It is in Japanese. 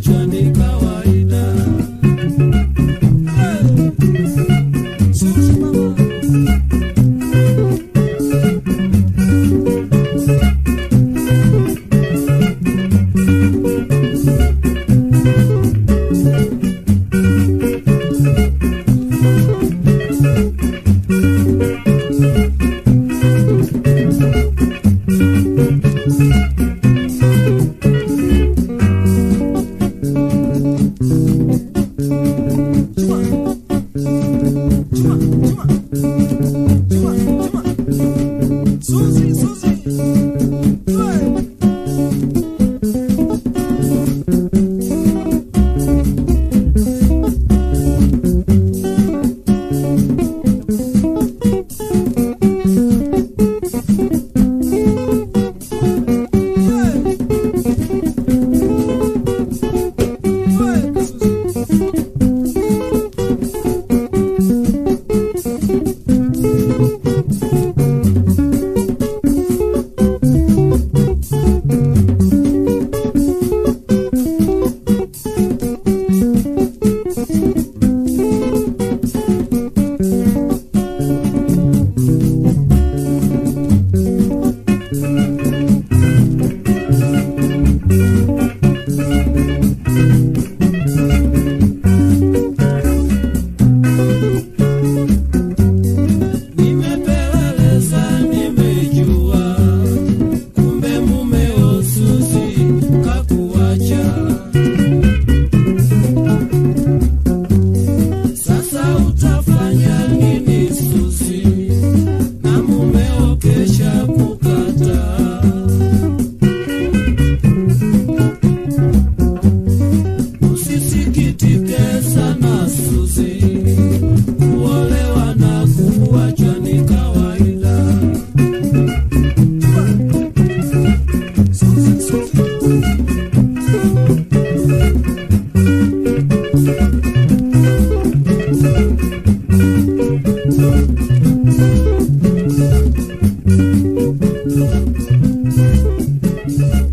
Johnny. Thank you.